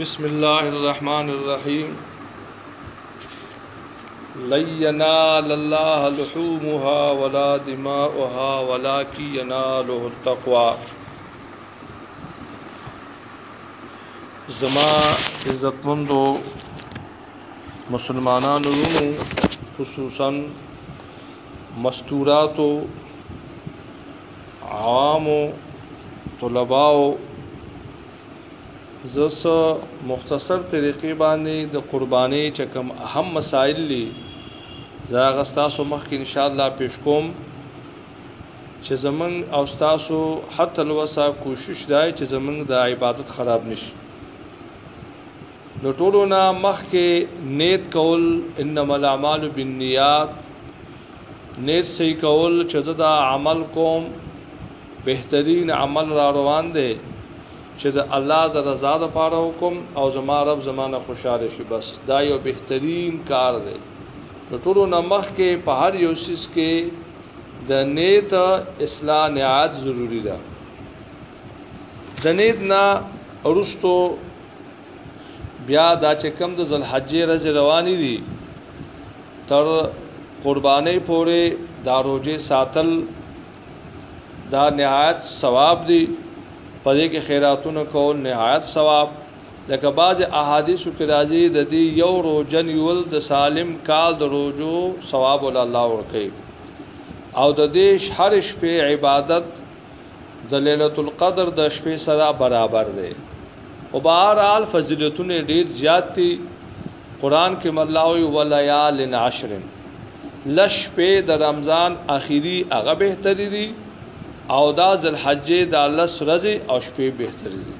بسم الله الرحمن الرحيم لن ينال الله لحومها ولا دماؤها ولكن يناله التقوى زما عزتمندو مسلمانانو وینو خصوصا مستوراتو عوامو طلباو زس مختصر طریقې باندې د قرباني چې کوم اهم مسائل دي زه هغه تاسو مخکې ان شاء الله پیش کوم چې زمنګ او تاسو حتی لوسه کوشش دی چې زمنګ د عبادت خراب نشي نو ټولو نه مخکې نیت کول انما الاعمال بالنیات نیت صحیح کول چې دا عمل کوم بهترین عمل را روان دی چې د الله د رضا لپاره وکم او زما رب زمانه خوشاله شي بس دا یو بهترین کار دی نو ټولو نمخ کې په هر یو سیس کې د نیت اصلاح نهایت ضروری ده د نید نه ورستو بیا دا چې کم د ذوالحجې ورځ روانې دي تر قربانۍ پورې دا روزه ساتل دا نهایت ثواب دی په دې کې خیراتونه کول نهایت ثواب لکه بعض احادیثو کې راځي د دې یو روزه نیول د سالم کال د روزو ثواب ول الله ورکي او د دې هر شپې عبادت د ليلة القدر د شپې سره برابر دی او بهر حال فضیلتونه ډیر زیات دي قران کې الله وی وليال عشر لش په د رمضان اخیری هغه بهتري دي او دا ذلحجې د الله سرزي او شپې بهتري دي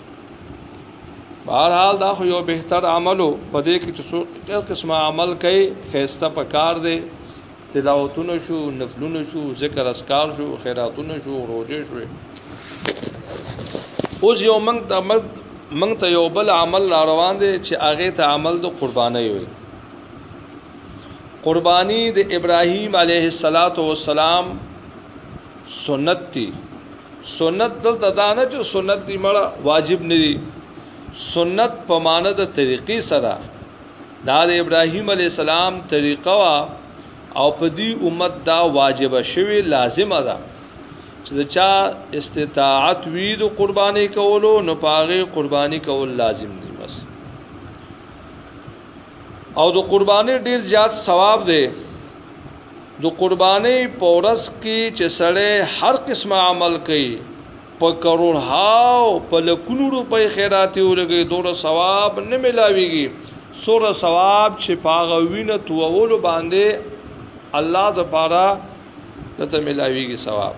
بهر حال دا خو یو بهتر عملو په دې کې چې څو قسمه عمل کوي خيسته پکار دی تلاوتونه شو نفلونه شو ذکر اسکار شو خیراتونه شو روزه شو اوس یو منګ ته مرد منګ ته یو بل عمل را روان دي چې هغه ته عمل د قرباني وي قرباني د ابراهیم علیه السلام سنت دي سنت دلته دا نه چې سنت دی مړه واجب نه دي سنت په معنی د طریقې سره دا د ابراهیم علی السلام طریقه وا او په دې امت دا واجب شوی لازم ده چې دا چا استطاعت وی د قرباني کولو نو پاغه قرباني کول لازم دی بس او د قرباني ډیر زیات ثواب دی د قرباني پورس کې چې سړی هر قسمه عمل کوي په کروڑهاو په لکونو روپۍ خیرات یې ولګي دوره ثواب نه ملاويږي سوره ثواب چې پاغه وینه توولو باندې الله د پاره دته ملاويږي ثواب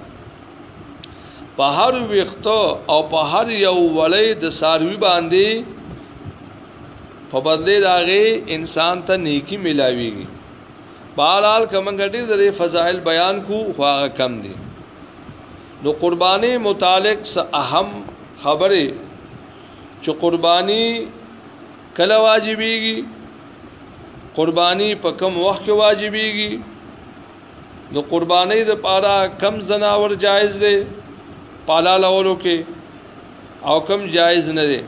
په هر وخت او په هر یو وړې د ساروي باندې په بدلې داغه انسان ته نیکی ملاويږي بهرحال کومه ډیر د فضائل بیان کو خو هغه کم دي د قرباني متعلق څه اهم خبرې چې قرباني کله واجبېږي قرباني په کم وخت کې واجبېږي د قرباني د پاره کم زناور جایز دی پالا لولو کې او کم جایز نه دی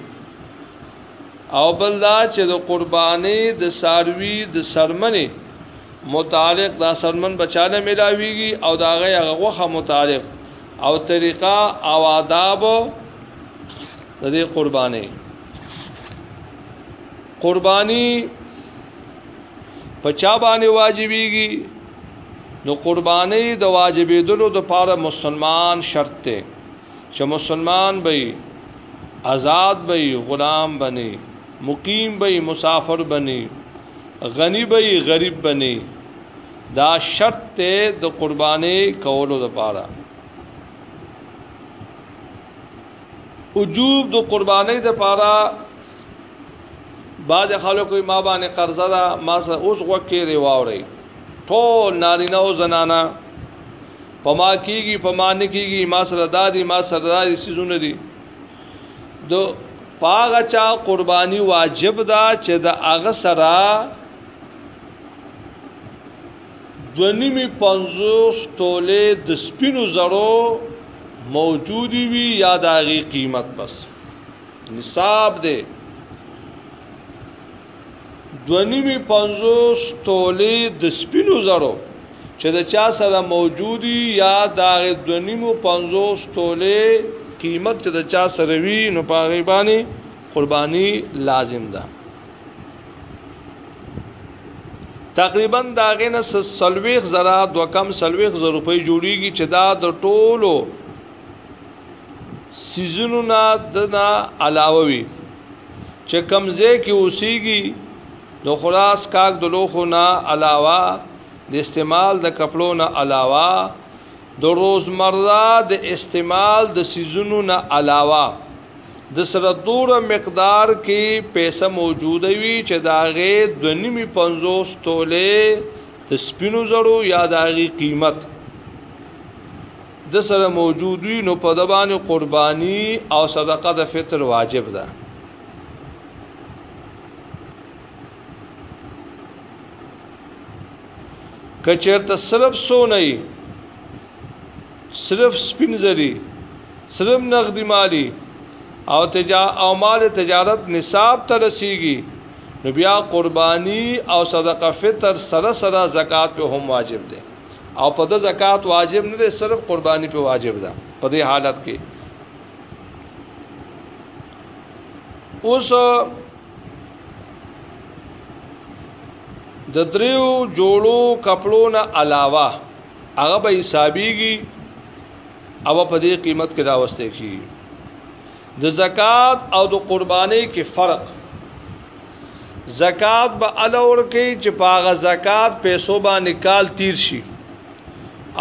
او بل دا چې د قرباني د ساروي د سرمنې متعلق دا سرمن بچاله ملاویږي او دا غي هغه غوخه متعلق او طریقه او آداب د دې قرباني قرباني په چا باندې واجبېږي نو قرباني د واجبېدلو د پاره مسلمان شرط ته چې مسلمان به آزاد به غلام بني مقیم به مسافر بني غنی به یې غریب بنی دا شرط ته د قربانې کولو لپاره وجوب د قربانې لپاره بعض خلکو ما باندې قرضه ده ما سره اوس وکړي دی واوري ټول نارینه او زنانا پما کیږي پما نه کیږي ما سره دادی ما سره دادی سيزونه دي دو پاغه چا قرباني واجب ده چې د هغه سره دونیمی پنځوس تولې د سپینو زرو موجودی وی یا داغي قیمت بس نصاب دی دونیمې پنځوس تولې د سپینو زرو چې د چا سره موجودي یا د هغې دونیمو پنځوس تولې قیمت چې د چا سره وي نو په هغې باندې قرباني لازم ده تقریبا دا غینه سلويخ زرا دو کم سلويخ زر روپۍ جوړیږي چې دا د ټولو سيزونو نه دنا علاوه وي چې کمزې کې اوسيږي نو خلاص کاک د لوخو نه علاوه د استعمال د کپړو نه علاوه د روزمره د استعمال د سيزونو نه علاوه د سره دوره مقدار کې پیسې موجود وي چې داغه د نیمي 50 تولې د سپینو زړو یا داغي قیمت د سره موجود وي نو په د باندې قرباني او صدقه د فطر واجب ده کچرته صرف سونه صرف سپینځري صرف نقدي مالی او تجا او مال تجارت نصاب ته رسیږي نو بیا قرباني او صدقه فطر سره سره زکات په هم واجب ده او په د زکات واجب نه دی صرف قرباني په واجب ده په دې حالت کې اوس د دریو جوړو کپړو نه علاوه هغه به حسابيږي او په دې قیمت کې راوستي کی د زکات او د قرباني کې فرق زکات به الور کوي چې پاغه زکات پیسو باندې کال تیر شي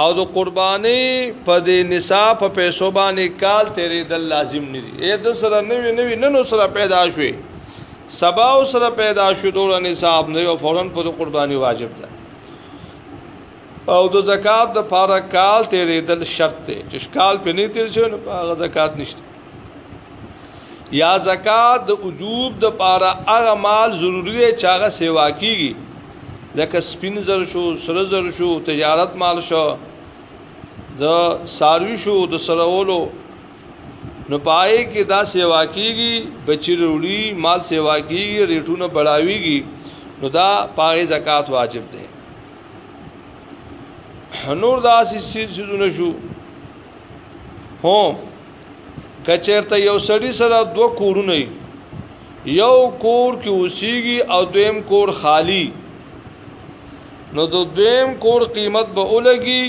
او د قرباني په دې نصاب په پیسو باندې کال تیرې د لازم نه دي اې د سره نوې نوې نن سره پیدا شوې سبا سره پیدا شو دوه نصاب نه او فورن په قرباني واجب ده او د زکات د پاره کال تیرېدل شرط دی چې کال په نه تیر شي نو هغه زکات نشته یا زکات د وجوب د پاره هغه مال ضروری دی چې هغه سیوا کیږي لکه سپین زر شو سره زر شو تجارت مال شو د ساروی شو د سرولو نو پای کې دا سیوا کیږي بچی وروړي مال سیوا کیږي ریټونه بڑاویږي نو دا پای زکات واجب دی نور دا سيزونه شو هو کچرته یو سړی سره دوه کورونه یو کور کې اوسېږي او دویم کور خالی نو د دویم کور قیمت به ولګي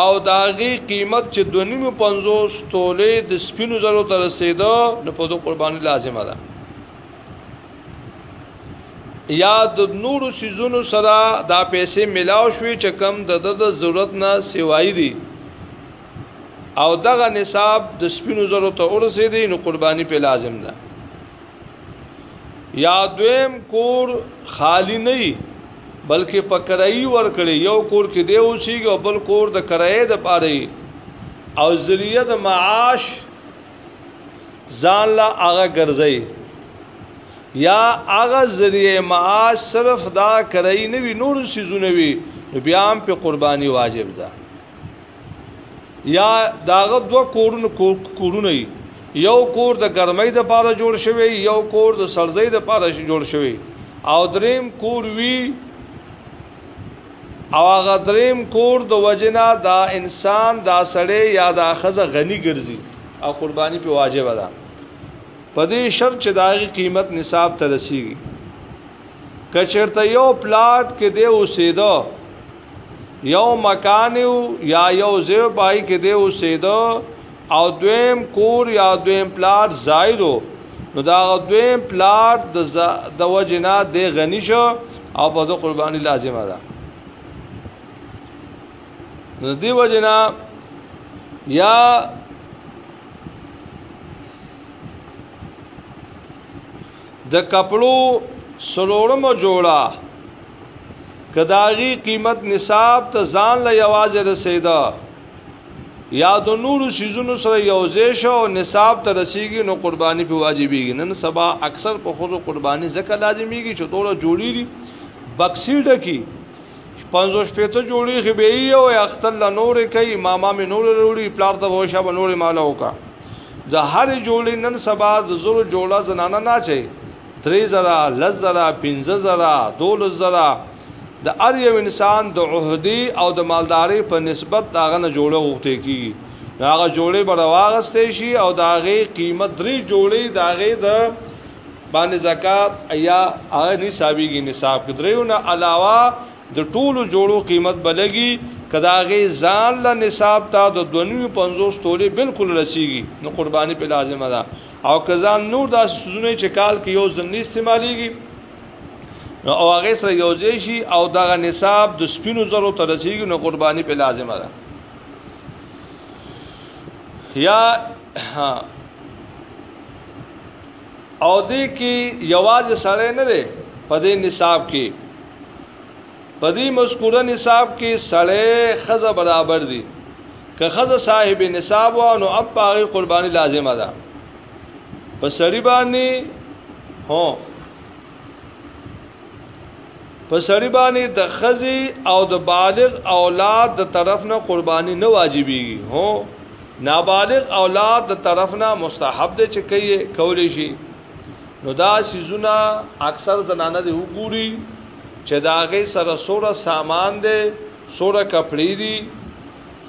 او داغي قیمت چې 250 تولې د سپینو زرو تر رسیدو نو په دوه قرباني لازمه ده یا د نورو سیزونو سره دا پیسې ملاو شوي چې کم د د د ضرورت نه سیوای دي او دغه نصاب د سپینو زرو ته ورسې دي نو قرباني په لازم ده یا دویم کور خالی نه بلکې په کرایي ورکړي یو کور کې دی اوسېږي او بل کور د کرایې د پاره او ذریعہ د معاش ځان لا هغه ګرځي یا هغه ذریعہ معاش صرف دا کرای نه وی نور سيزونه وی بیا هم په قرباني واجب ده یا داغه دو کورونه کورونه یو کور د ګرمۍ د پاره جوړ شوی یو کور د سړځۍ د پاره جوړ شوی او دریم کور وی او هغه دریم کور د وجنا دا انسان دا سړی یا دا خزه غنی ګرځي او قرباني په واجب ده په دې شرط چې داغي قیمت نصاب ته رسیږي کچرته یو پلاټ کې دی اوسېدو یو مکان یا یو ځای پای کې دی اوسېدو او دویم کور یا دویم پلاټ زایدو نو دا دویم پلاټ د د وجنا د غنی شو او په د قربانی لازمه ده نو دی وجنا یا د کپړو سلورم جوړه کداغي قیمت نصاب ته ځان له یوازې رسیدا یا د نورو سیزونو سره یوځای شو او نصاب ته رسیږي نو قرباني په واجبېږي نن سبا اکثر په خودو قرباني ځکه لازميږي چې دوره جوړی دي بکسي ډکی 50 پېته جوړي خې به یو اختل نورې کوي ماما مې نور وروړي پلار ته وښه به نورې مالا وکا د هر جوړي نن سبا د زرو جوړه زنانه نه چي 3000 لزرا 15000 12000 د ار یو انسان د عہدی او د مالداري په نسبت داغه نه جوړه غوښته کیږي هغه جوړې به راغستې شي او داغه قیمت درې جوړې داغه د باندې زکات یا هغه نصابېږي نصاب کې دریو نه علاوه د ټولو جوړو قیمت بلګي کداغه ځان له نصاب ته د 250 تولې بالکل رسیږي نو قرباني په لازمه ده او کزان نور داسې سوزونه چې کال کې یو ځل نه استعماليږي نو او هغه سره یوځای شي او دغه نصاب د سپینو زرو ته رسیږي نو قرباني په لازمه ده یا او دې کې یواز سره نه ده په دې نصاب کې په دې مذکوره نصاب کې سره خزه برابر دي که خزه صاحب نصاب و نو اب پاغي قرباني لازمه ده په سړی باندې هو په سړی باندې د خزي او د بالغ اولاد د طرف نه قرباني نه واجبېږي هو نابالغ اولاد د طرف نه مستحب دی چې کوي کولی شي نو دا سيزونه اکثر زنانه دی وګوري چې دا غي سره سوره سامان دی سوره کپړې دي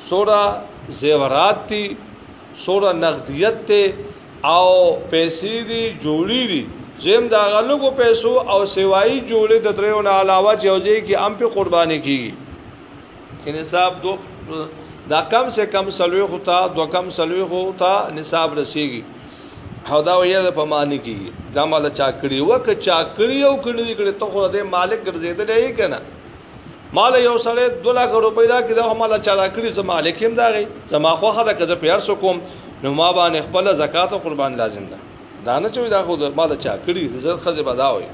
سوره زیورات دي سوره نقدیت ته او پیسې دي جوړی دي زم دا غلګو پیسو او سیوایی جوړې د دریو نه علاوه چې اوځي کې ام په قرباني کیږي کې نصاب دو دا کم سے کم سلوي خو تا دو کم سلوي خو تا نصاب رسیږي او دا ویره په معنی کیږي دا مال چاکړي وک چاکړي او کړي کړي ته خو د مالک ګرځیدلې کنه مال یو سړی 2 لک روپۍ را کې دا مال چا را کړی زما لیکم دا غي زما خوخه ده کزه پیار سو کوم نو ما باندې خپل زکات او قربان لازم ده دا نه چوي دا خو مال چا کړی زر خزه بداوي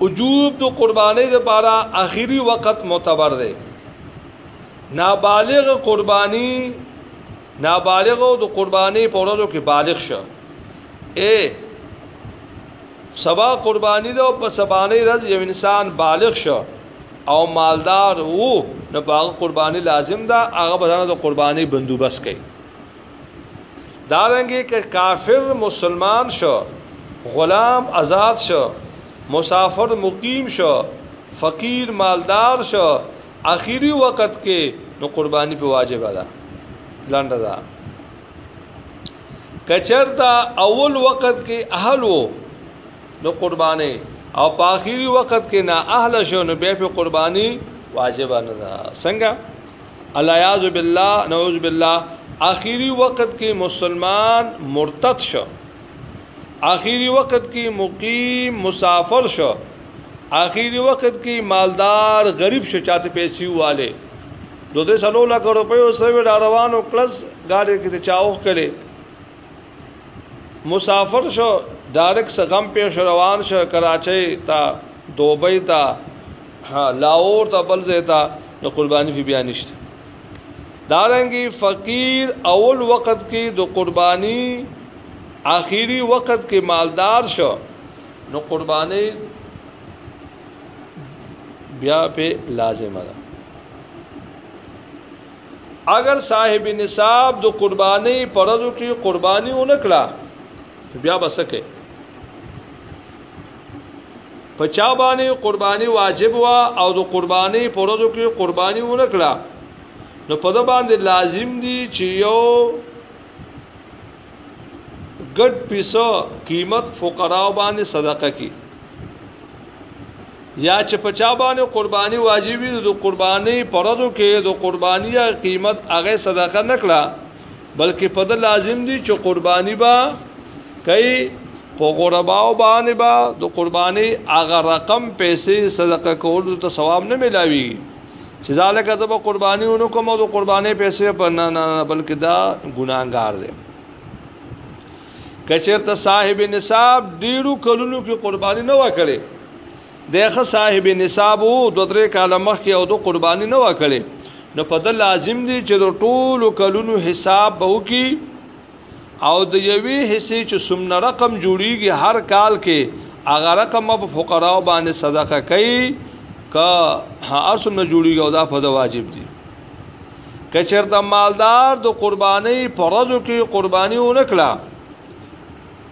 وجوب د قرباني لپاره اخیری وخت معتبر دی نابالغ قرباني نابالغ د قرباني په ورځو کې بالغ شه اے سبا قرباني ده په سبانه ورځ یو انسان بالغ شو او مالدار وو نو باغ قرباني لازم ده هغه بدانه د قرباني بندوبست کوي دارنګي که کافر مسلمان شو غلام آزاد شو مسافر مقیم شو فقیر مالدار شو اخیری وخت کې نو قرباني په واجب ده لنډه ده کچرتا اول وخت کې اهل وو نو قرباني او په اخیری وخت کې نا اهل شو نو بیا په قرباني واجب نه ده څنګه الیاذ بالله نعوذ بالله اخیری وخت کې مسلمان مرتد شو اخیری وخت کې مقیم مسافر شو اخیری وخت کې مالدار غریب شو چاته پیسې واله دوه درې سلو لک روپیو سره دا روانو کلس ګاډي کې چاوخ کړي مسافر شو ډایرک سغم پیش روان شو کراچۍ ته دوبۍ ته لاور ته بل ځای ته نو قرباني فی بیا نشته دارنګي فقیر اول وخت کې د قرباني آخري وخت کې مالدار شو نو قرباني بیا په لازمه ده اگر صاحب نصاب د قرباني پرزو کې قرباني و نکړه بیا بسکه په چا باندې قرباني واجب وا او د قرباني پرزو کې قرباني و نکړه نو په د باندې لازم دي چې یو ګډ پیسو قیمت فقرا باندې صدقه کی یا چې په چا باندې قرباني واجب وي د قرباني پرځو کې د قرباني قیمت هغه صدقه نکړه بلکې په د لازم دي چې قرباني با کوي په غرباو باندې با د قرباني هغه رقم پیسې صدقه کول ته ثواب نه ملاوي چې ځالکه زب قرباني ونو کوم او قرباني پیسې په نه نه بلکې دا ګناګار دی کچرته صاحب نصاب ډیرو کلونو کې قرباني نه وکړي دغه صاحب نصاب وو دوه درې کال مخکې او دو قرباني نه وکړي نو په د لازم دي چې د ټولو کلونو حساب به وکي او د یوې حصې چې سمنه رقم جوړیږي هر کال کې هغه رقم په فقراو باندې صدقه کوي که هر سمنه جوړیږي او دا په واجب دي که چېرته مالدار د قربانۍ په ورځو کې قرباني ونکړه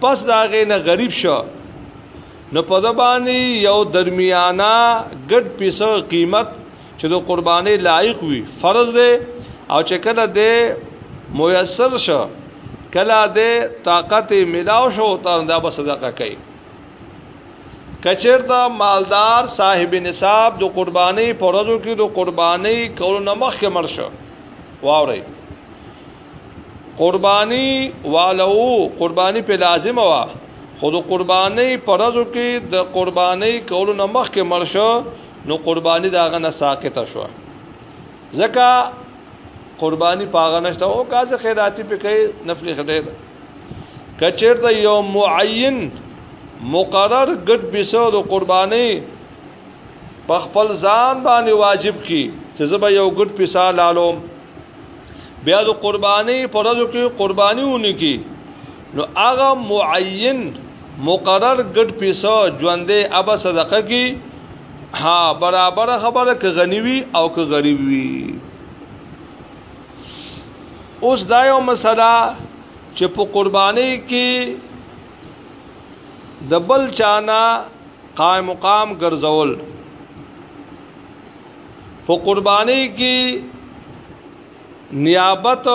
پس دا غې نه غریب شو نو په دبانی یو درمیانا ګډ پیسو قیمت چې د قرباني لایق وي فرض دی او چې کله دی میسر شو کله دی طاقت ملاو شو تر دا به صدقه کوي کچرتا مالدار صاحب نصاب د قرباني پرزو کې د قرباني کولو نمخ کې مرشه واوري قرباني والو قرباني په لازم وا خود قرباني پرزو کې د قرباني کولو نمخ کې مرشه نو قرباني داغه نه ساقطه شو ځکه قرباني پاغه نشته او کازه خیراتی په کوي نفل خدای ده کچرته یو معین مقرر ګډ بسو د قرباني په خپل ځان باندې واجب کی چې زبا یو ګډ پیسا لالو بیا د قرباني پرځو کې قرباني ونی کی نو هغه معین مقرر ګډ پیسه ژوندې ابا صدقه کی ها برابر خبره که غنی وی او که غریب وی اوس دا یو مسله چې په قرباني کې د بل چانا قائم مقام ګرځول په قرباني کې نیابت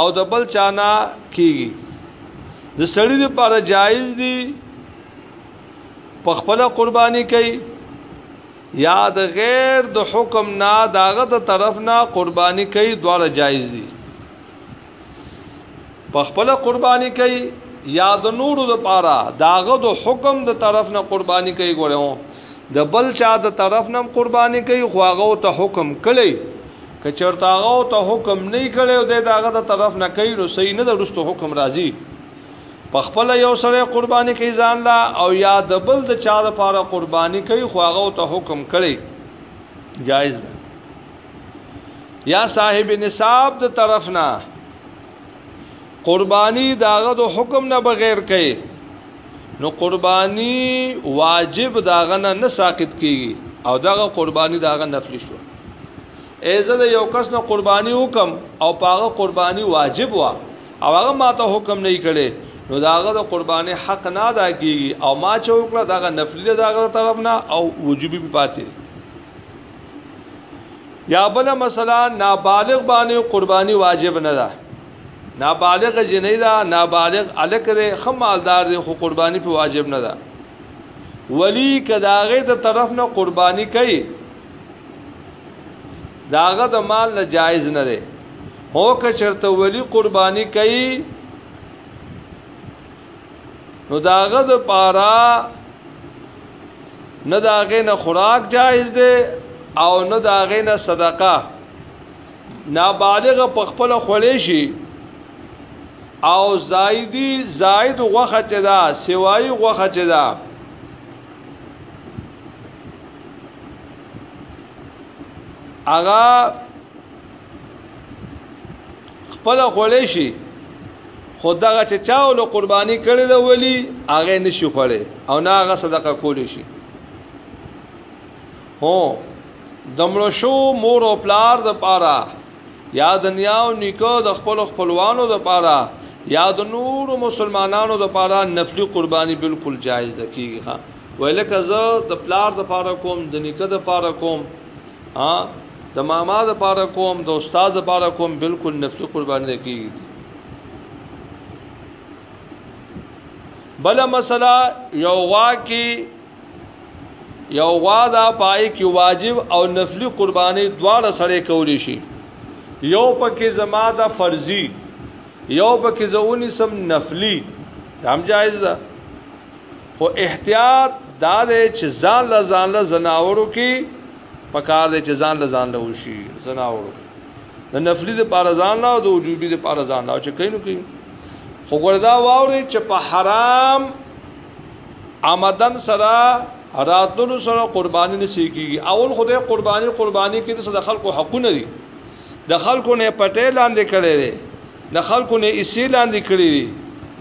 او د بل چانا کیږي د سړی لپاره جایز دي په خپل قرباني کوي یا د غیر د حکم نه داغه د طرف نه قرباني کوي دواړه جایز دي په خپل قرباني کوي یا د نورو لپاره داغه د حکم د طرف نه قرباني کوي ګورم د بل چا د طرف نه قرباني کوي خو هغه ته حکم کړي که چرته هغه ته حکم نه کړي او د داغه د طرف نه کوي نو صحیح نه د رستو حکم راځي په خپل یو سره قرباني کوي ځان لا او یا د بل د چا د پاره قرباني کوي خو هغه ته حکم کړي جایز ده یا صاحب نصاب د طرف نه قربانی داغه د حکم نه بغیر کوي نو قربانی واجب داغه نه نه ساقط کیږي او داغه قربانی داغه نفلی شو ایزه د یو کس نه قربانی حکم او پاغه قربانی واجب وا او هغه ماته حکم نه کړي نو داغه د قربانی حق نه ادا کیږي او ما چې وکړه داغه نفلی داغه طرف نه او وجوبي پاتې یا بل مثلا نابالغ باندې قرباني واجب نه ده نابالغ جنې ده نابالغ الک ده خمالدار ده خو قرباني په واجب نه ده ولی کداغه د طرف نه قرباني کوي داغه د مال نه جایز نه ده هو که چرته ولی قرباني کوي نو داغه د پارا نه داغه نه خوراک جایز دی او نه داغه نه صدقه نابالغ په خپل خولې شي او زائدی زائد غوخه چې دا سوای غوخه چې دا اغا خپل خولې شي خدغه چې چاو له قرباني کړي د ولی هغه نشي خړې او نه هغه صدقه کولی شي هو دمړو شو مور او پلار د پاره یا د نیاو نیکو د خپل خپلوانو د پاره یا د نور مسلمانانو د پاره نفلی قرباني بالکل جایز ده کیږي ها ویلکه زه د پلار د پاره کوم د نیکه د پاره کوم ها د ماما د پاره کوم د استاد د پاره کوم بالکل نفسي قرباني نه کیږي بل مسله یو غوا کې یو غوا دا پای کې واجب او نفلی قرباني دواړه سره کولی شي یو پکې زما دا فرضي یو پکې زونی سم نفلی دام جایز ده خو احتیاط دا دی چې ځان له ځان له زناورو کې پکار دی چې ځان له ځان له وشي زناورو د نفلی د پاره ځان له او د وجوبي د پاره ځان له چې کینو کې خو ګردا واوري چې په حرام آمدن سره راتلو سره قرباني نه سیږي اول خدای قرباني قرباني کې د خلکو حقونه دي د خلکو نه پټه لاندې کړي دي د خلکو نه ایسې لاندې کړي دي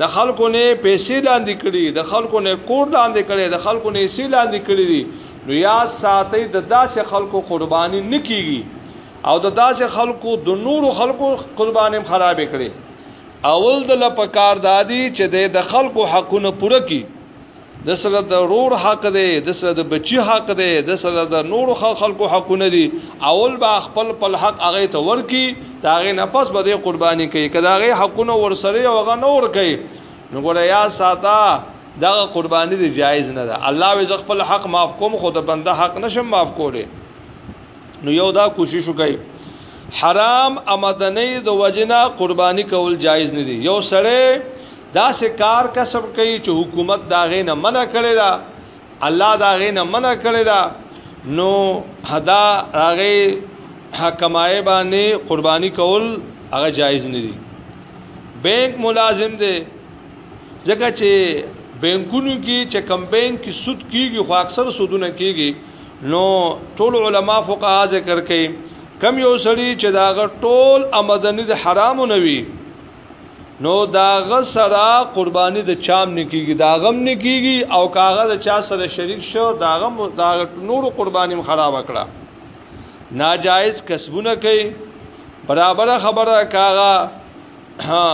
د خلکو نه پیسې لاندې کړي د خلکو نه کور لاندې کړي د خلکو نه ایسې لاندې کړي دي نو یا ساتي د داسې خلکو قرباني نکېږي او د داسې خلکو د نورو خلکو قرباني خراب کړي اول د لپکار دادی چې د خلکو حقونه پوره کړي د سره د رور حق دی د سره د بچی حق دی د سره د نور خلکو حقونه دي اول به خپل خپل حق هغه ته ورکی دا غي نه پس به د قرباني کوي کدا غي حقونه ورسره او غ نور کوي نو ګوره یا ساته دا قرباني دی جایز نه ده الله وز خپل حق معاف کوم خو د بنده حق نشم معاف کوله نو یو دا کوشش وکړي حرام امدنی د وجنا قرباني کول جایز نه دي یو سره دا سکار کسب کوي چې حکومت دا غې نه منع کړی دا الله دا غې نه منع کړی دا نو حدا هغه حکمای باندې قرباني کول هغه جایز نه دي بانک ملازم دی ځکه چې بانکونو کې چې کم بانک کې سود کیږي خو اکثر سودونه کیږي نو ټول علما فقها ذکر کوي کم یو سړي چې داغه ټول آمدنی د حرامو نه وي نو داغه سره قرباني د چام نکیږي داغم نکیږي او کاغه د چا سره شریک شو داغه داغ نور قرباني خراب کړه ناجایز کسبونه کوي برابر خبره کاغه ها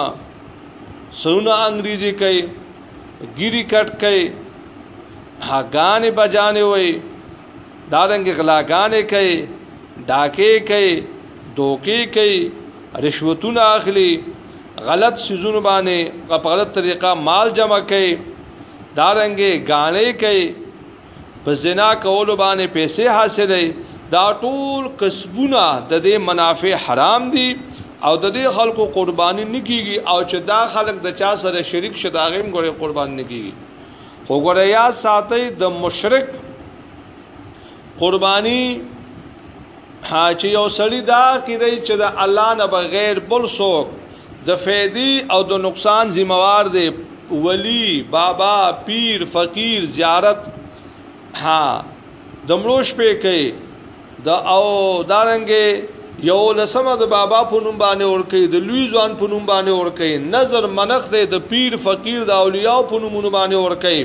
سونه انګریزي کوي ګيري کټ کوي هاګانې بجانې وای دارنګ غلاګانې کوي ډاکې کوي دوکې کوي رشوتونه اخلي غلط سيزونو باندې په غلط طریقه مال جمع کوي دارنګي غاڼې کوي په زنا کولو باندې پیسې حاصلې دا ټول کسبونه د دې منافع حرام دي او د دې خلکو قرباني نکېږي او چې دا خلک د چا سره شریک شي دا غیم ګورې قرباني نکېږي خو ګورې یا ساتي د مشرک قرباني ها چې یو سړی دا کیدای چې د الله نه بغیر بل څوک د فیدی او د نقصان ذمہوار دی ولی بابا پیر فقیر زیارت ها د مروش په کوي د او دارنګې یو لسمه د بابا په نوم باندې ورکې د لوی ځوان په نوم باندې ورکې نظر منخ دی د پیر فقیر د اولیاء په نومونو باندې ورکې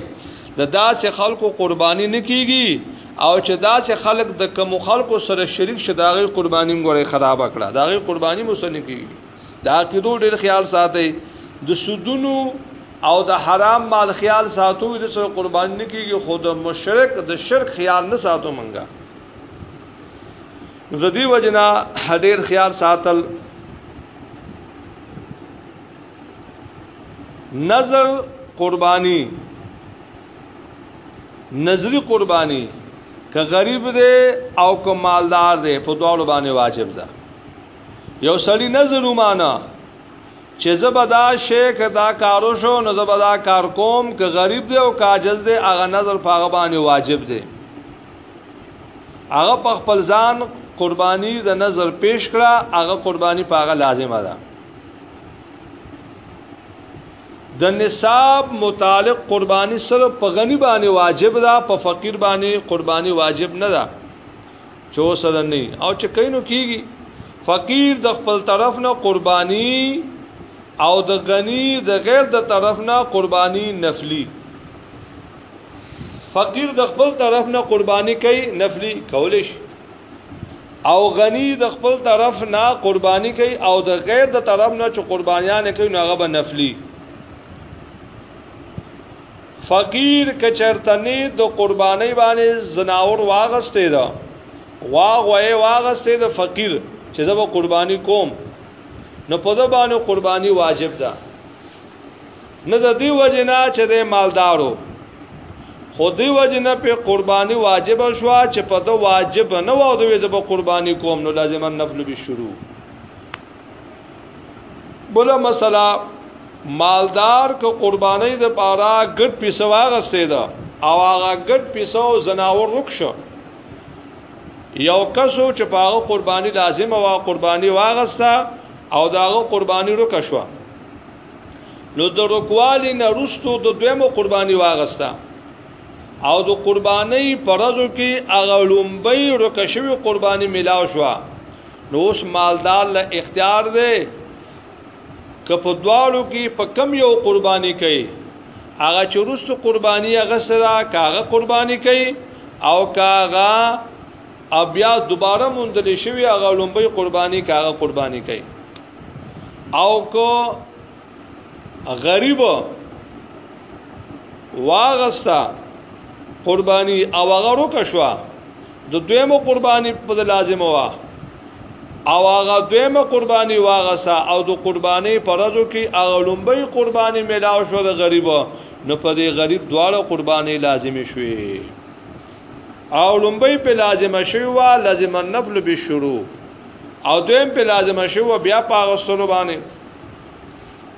د داسې خلکو قرباني نه کیږي او چې داسې خلق د کم خلکو سره شریک شه داغي قرباني ګورې خراب کړه داغي قرباني مسلم کی دا کېدو ډېر خیال ساتي د سودونو او د حرام مال خیال ساتو د سره قرباني نه کیږي خو د مشرک د شرک خیال نه ساتو منګه نو د دې وجنا ډېر خیال ساتل نظر قربانی نظری قربانی که غریب دی او که مالدار دی په دواړو باندې واجب ده یو سړی نظر ومانه چې زبدا شي کدا کارو شو نو زبدا کار کوم که غریب دی او کاجز دی هغه نظر پاغه باندې واجب دی هغه په خپل ځان قرباني د نظر پیش کړه هغه قرباني پاغه لازمه ده د نصاب متعلق قرباني صرف په غني باندې واجب ده په فقیر باندې قرباني واجب نه ده چې سره نه او چې کینو کیږي فقیر د خپل طرف نه قرباني او د غني د غیر د طرف نه قرباني نفلی فقیر د خپل طرف نه قرباني کوي نفلی کولش او غنی د خپل طرف نه قربانی کوي او د غیر د طرف نه چې قربانیان کوي نو هغه به نفلی فقیر کچرتنی د قربانی باندې زناور واغسته ده واغوي واغسته ده فقیر چې زبا قربانی کوم نو په د باندې قربانی واجب ده نه د دې وجنه چې د مالدارو خو دې وجنه په قرباني واجب شو چې په د واجب نه و د وې زب قرباني کوم نو لازم نفل به شروع بل مسله مالدار که قرباني د پاره ګډ پیسو واغستې ده او هغه ګډ پیسو زناور رک شو یو کسو چې پاغه قرباني لازمه وا قرباني واغستا او داغه قرباني رک شو نو د رکوالی نه رستو د دویمو قربانی واغستا او د قربانی پرزو کې هغه لومبۍ رکشوي قربانی ملاو شو نو اوس مالدار له اختیار دی که په دواړو کې په کم یو قربانی کوي هغه چې رستو قربانی هغه سره کاغه قربانی کوي او کاغه بیا دوباره مندل شوی هغه لومبۍ قربانی کاغه قربانی کوي او کو غریب واغستا قربانی او هغه روکه شو د دویمو قربانی په لازمه وا او هغه دویمه قربانی واغسا او د قربانی پرځو کې هغه لومبۍ قربانی ملاو شو د غریب نو په دې غریب دواړه قربانی لازمي شوي او لومبۍ په لازمه شوی و لازم النفل به شروع او دویم په لازمه شوی بیا په غسل باندې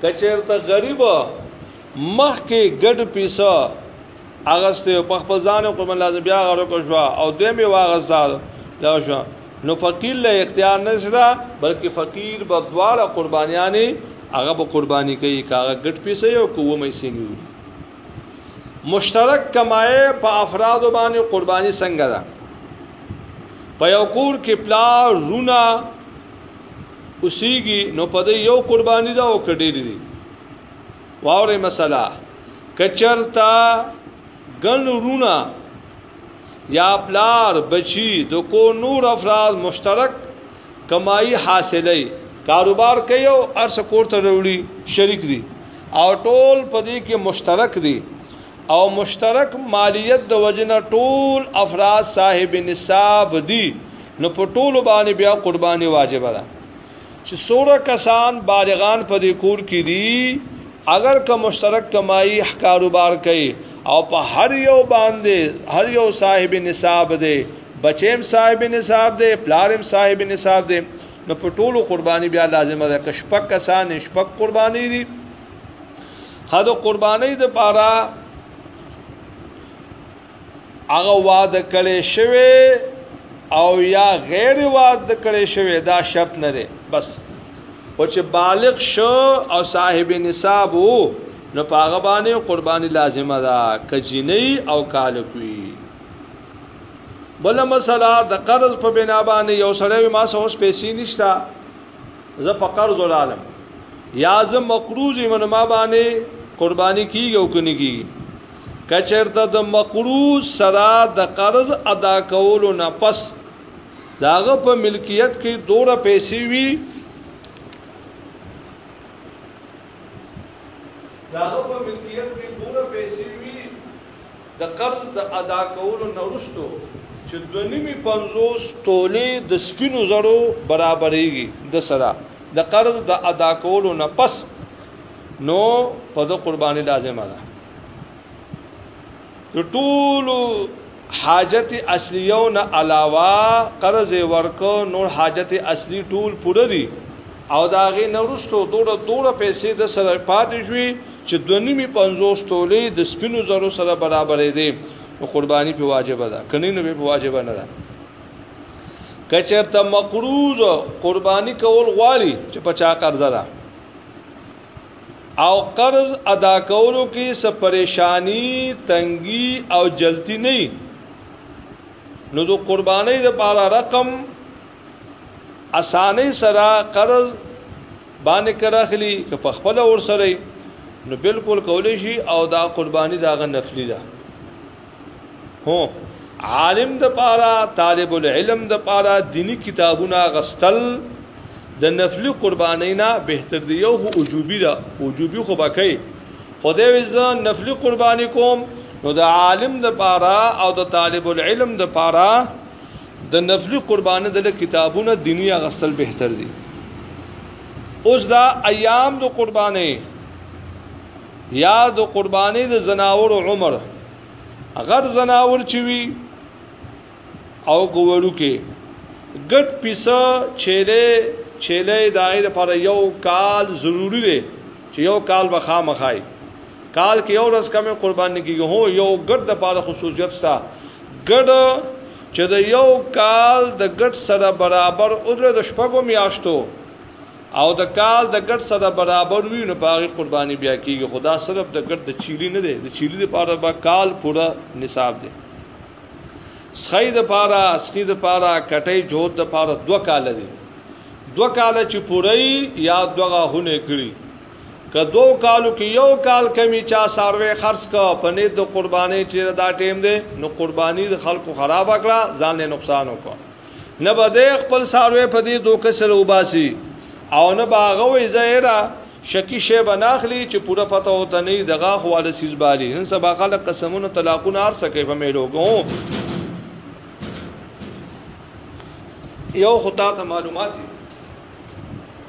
کچیرته غریب مخ کې ګډ پیسه اغسته په خپل ځان کوم لازم بیا غره کو شو او دویم یې واغسال دا شو نو فقیر له اختیار نه سره بلکې فقیر به دواړه قربانیانې هغه به قرباني کوي کاغه ګډ پیسه یو کومې سینګي مشترک کمایه په افرادو باندې قرباني څنګه ده په یو کور کې پلا رونه اوسېږي نو په دې یو قرباني ده او کډې دي واورې مسله کچرتا ګن رونه یا پلار بچی د کو نور افراد مشترک کمایي حاصلې کاروبار کوي او ارس کور ته وروړي شریک دي او ټول په دې کې مشترک دي او مشترک مالیت د وجنه ټول افراد صاحب نصاب دي نو په ټول باندې بیا قرباني واجب ده چې سوره کسان بالغان په دې کور کې دي اگر که مشترک کمایي کاروبار کوي او په هر یو باندې هر یو صاحب نصاب دی بچیم صاحب نصاب دی پلارم صاحب نصاب دی نو په ټولو قرباني بیا لازمه ده که شپک کسان شپک قرباني دي خدو قرباني د پاره هغه وعده کړي شوی او یا غیر وعده کړي شوی دا شرط نه دی بس او چې بالغ شو او صاحب نصاب وو نو پاغه باندې قرباني لازمه ده کجینی او کالکوي بل مسله د قرض په بنا باندې یو سره ما سره اوس پیسې نشته زه په قرض ولالم یا زه مقروض یم ما باندې قرباني کیږي او کني کیږي کچرته د مقروض سره د قرض ادا کولو نه پس داغه په ملکیت کې دوره پیسې وي داغه په ملکیت کې دوره پیسې وي د قرض د ادا کولو نه وروسته چې دوه نیمې پنځوس تولې د سپینو زرو برابرېږي د سره د قرض د ادا کولو نه پس نو په د قرباني لازمه ده د ټولو حاجت اصلیو نه علاوه قرض ورکو نور حاجت اصلي ټول پوره دي او د هغې نه وروسته دوړه دوړه پیسې ده سره پاتې شوې چې دوه نیمې پنځوس تولې د سپینو زرو سره برابرې دي نو قرباني په واجبه ده کني نو په واجبه نه ده کچرته مقروض قرباني کول غواړي چې په چا قرض ده او قرض ادا کولو کې څه پریشانی تنګي او جلتی نه نو د قرباني د پاره رقم اسانه سره قرض باندې کراخلی که په خپل اور سره نو بالکل کولی شي او دا قرباني داغه نفلی ده هو عالم د پاره طالب العلم د پاره دینی کتابونه غستل د نفلی قربانی نه بهتر دی یو هو وجوبی ده وجوبی خو بکې خدای وزه نفلی قربانی کوم نو د عالم د پاره او د طالب العلم د پاره د نفلی قربانه د کتابونه دینی اغستل بهتر دی اوس دا ایام د قربانه یا د قربانه د زناور عمر غر زناور چوي او ګورو کې ګټ پیسه چيله چيله دای لپاره یو کال ضروری دی چې یو کال به خامخای کال کې یو ورځ کمه قرباني کیږي هو یو ګټ د لپاره خصوصیت شته ګډ چې د یو کال د ګډ سره برابر او د شپږو میاشتو او د کال د ګډ سره برابر وي نو پاغي قرباني بیا کیږي خدا صرف د ګډ د چيلي نه دی د چيلي لپاره به کال پوره نصاب دی سخی د پاره سخی د پاره کټي جوړ د پاره دوه کال دی دوه کال چې پوره یا دوه غاهونه کړی که دو کالو کې یو کال کمی چا ساروی خرڅ کا په نیت د قرباني چې دا ټیم دی نو قرباني د خلکو خراب کړه ځان له نقصان وکړه نه به د خپل ساروی په دې دوکه سره وباسي او نه باغه وي زهرا شکی شی بناخلی چې پوره پته وته نه دغه خواله سیز بالی نن سبا خلک قسمونو طلاقونه هر څه کوي په میلو کو یو خطا ته معلومات دي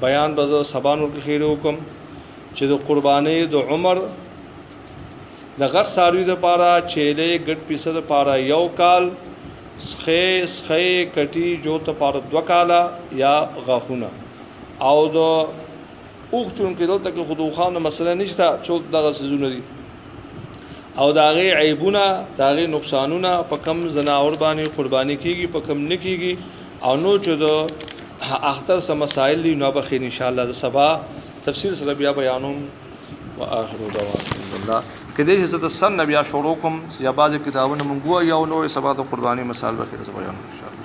بیان به زه سبا نور کې خیره وکم چې د قربانۍ د عمر د غټ ساروی د پاره چیلې ګټ پیسه د پاره یو کال سخې سخې کټي جو ته پاره دو کاله یا غاخونه او د اوخ چون کې دلته کې خودوخانه مسله نشته څوک دغه سيزونه دي او دا غي عیبونه دا غي نقصانونه په کم زناور باندې قرباني کیږي په کم نه کیږي او نو چې د اختر سم مسائل دی نو بخې ان شاء الله د سبا تفسیر سره بیا بیانوم واخر دعوانا الحمد لله کله چې د سن بیا شروع کوم یا بعضی کتابونه مونږ یو نو سبا د قرباني مسائل بخې سره بیانوم ان شاء الله